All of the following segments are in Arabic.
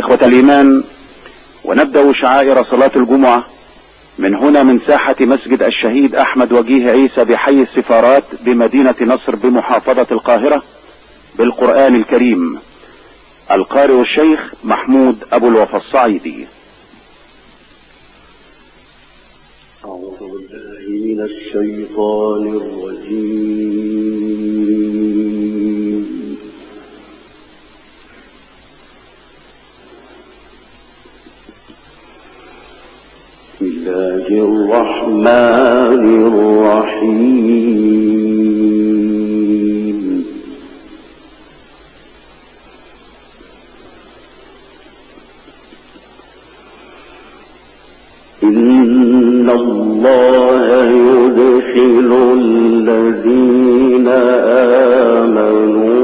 إخوة الإيمان ونبدأ شعائر صلاة الجمعة من هنا من ساحة مسجد الشهيد أحمد وجيه عيسى بحي السفارات بمدينة نصر بمحافظة القاهرة بالقرآن الكريم. القارئ الشيخ محمود أبو الوفا الصعيدي. أعوذ بالله من الشيطان الرجيم. الله الرحمن الرحيم. إن الله يدخل الذين آمنوا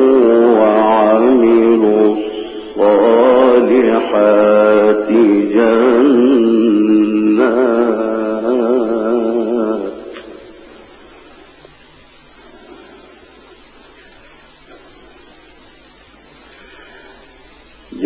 وعملوا الصالحات جنات جنات تجري من تحتها الأنهار يحلون فيها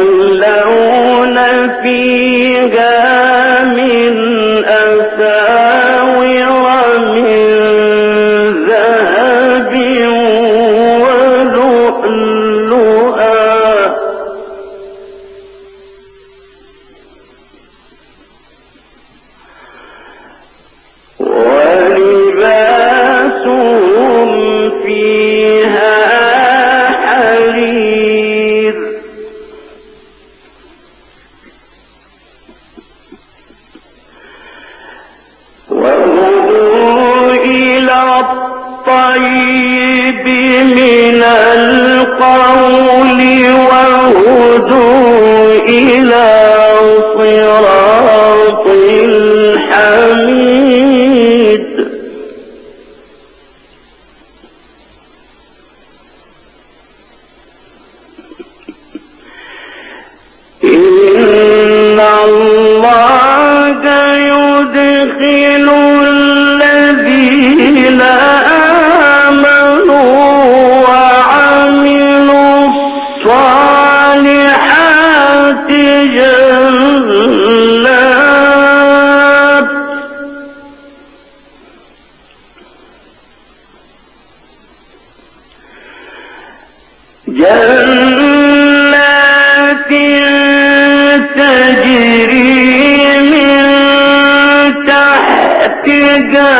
يحلون فيها من الطيب من القول وهدوا جنات تجري من تحتها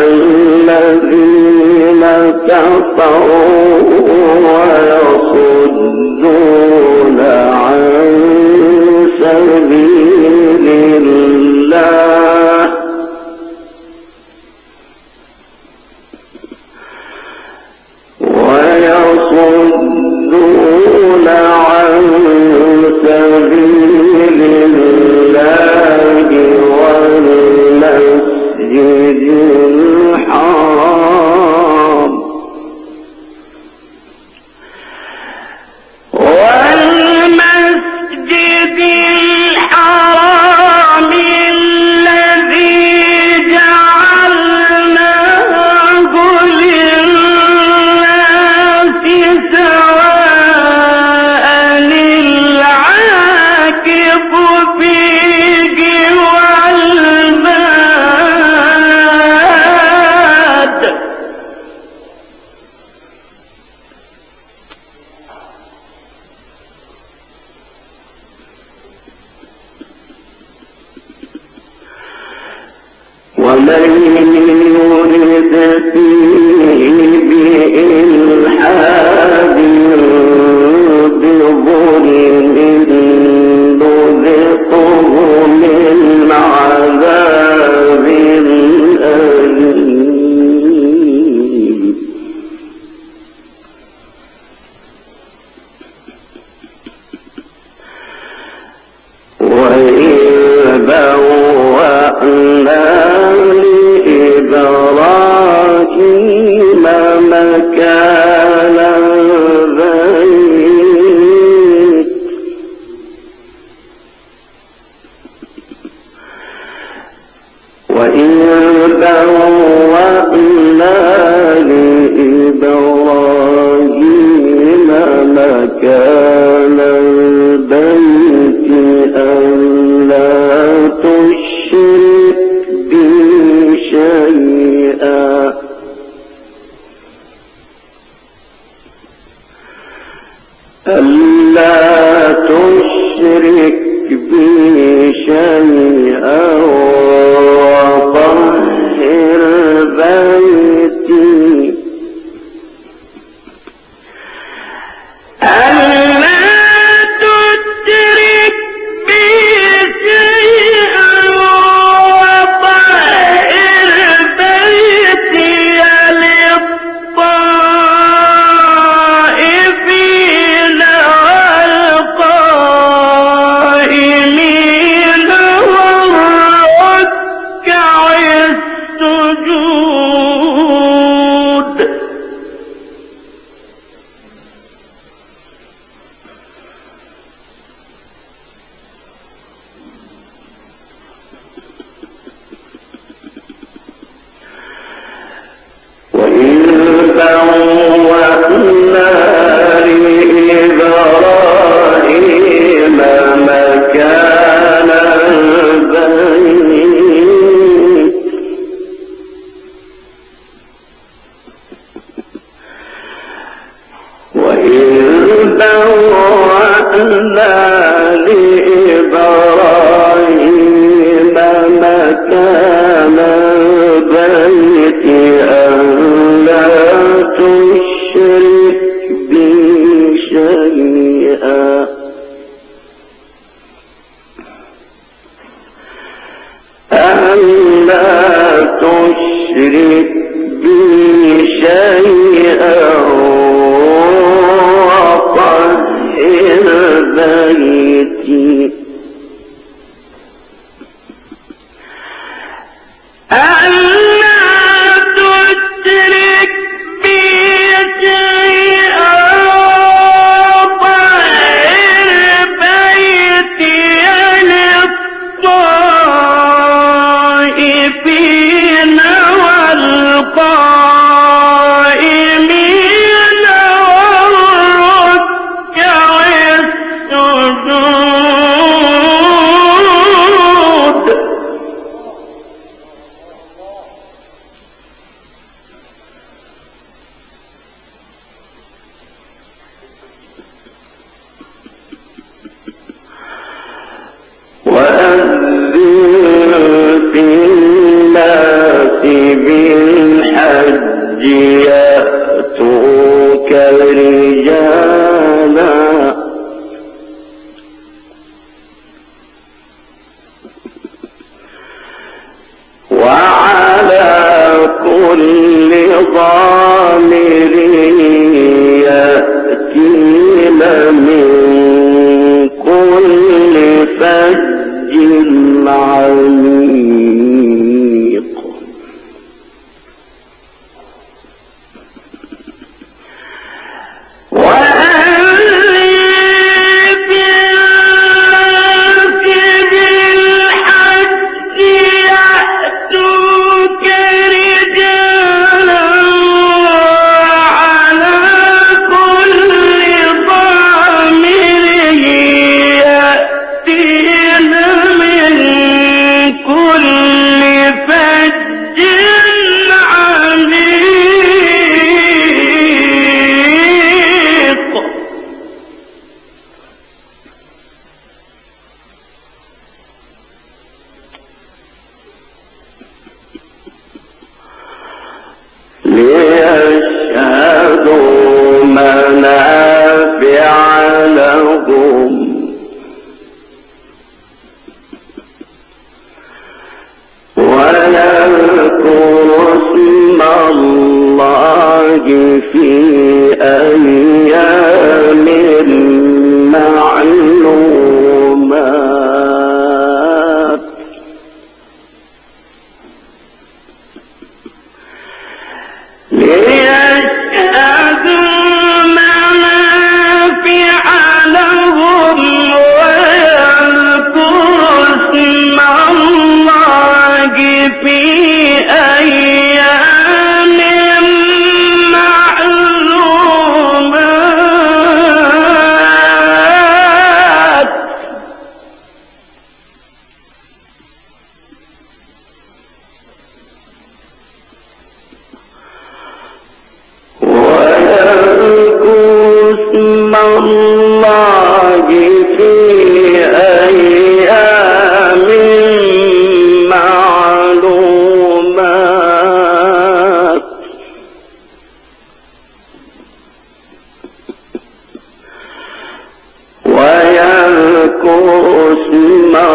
الذين كفروا ويصدون عن سبيل الله.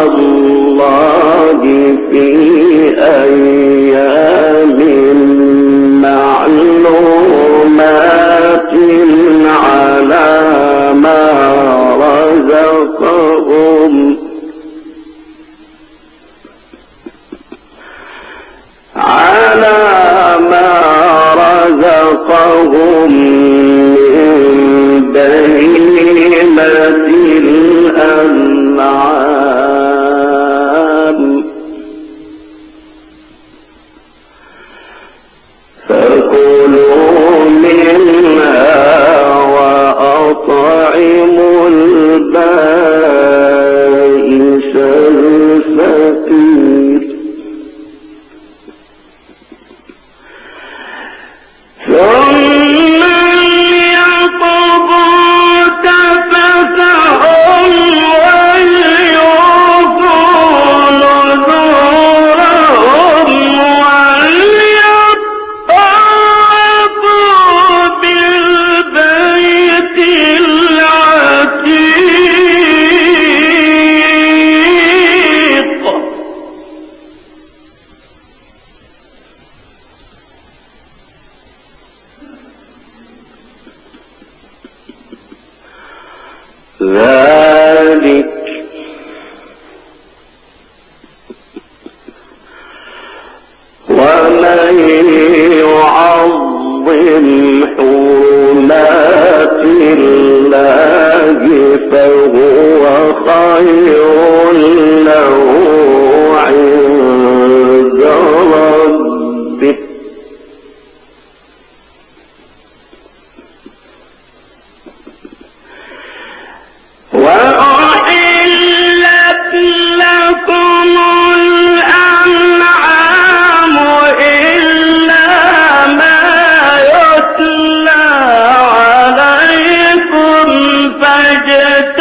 الله في أيام معلومات على ما رزقهم. على ما رزقهم. ذلك ولا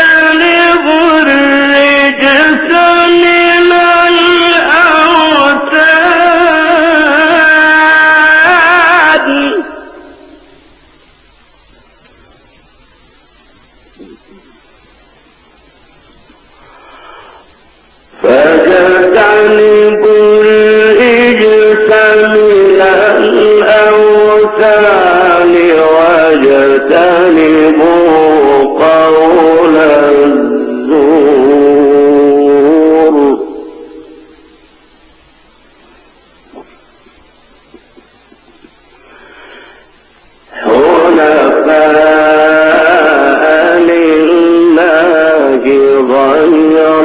غير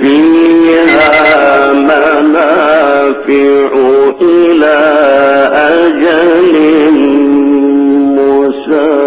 فيها منافع إلى أجل مسمى.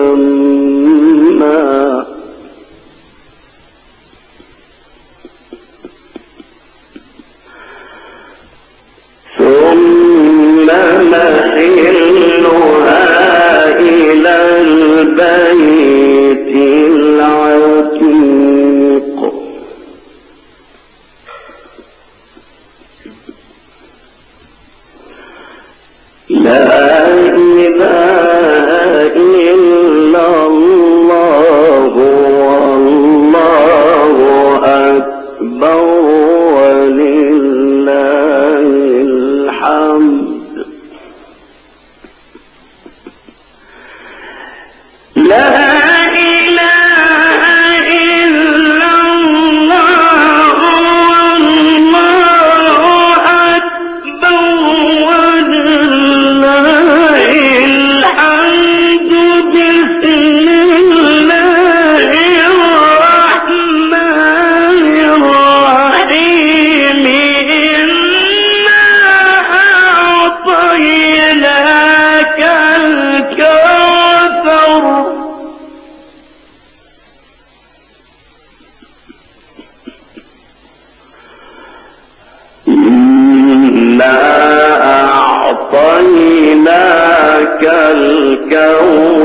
أعطيناك الكوثر.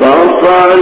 فصل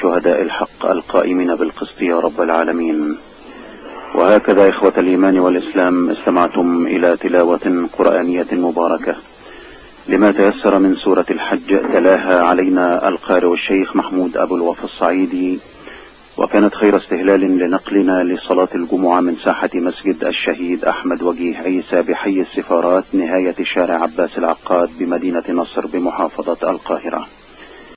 شهداء الحق القائمين بالقسط يا رب العالمين. وهكذا إخوة الإيمان والإسلام استمعتم إلى تلاوة قرآنية مباركة لما تيسر من سورة الحج تلاها علينا القارئ الشيخ محمود أبو الوفا الصعيدي وكانت خير استهلال لنقلنا لصلاة الجمعة من ساحة مسجد الشهيد أحمد وجيه عيسى بحي السفارات نهاية شارع عباس العقاد بمدينة نصر بمحافظة القاهرة.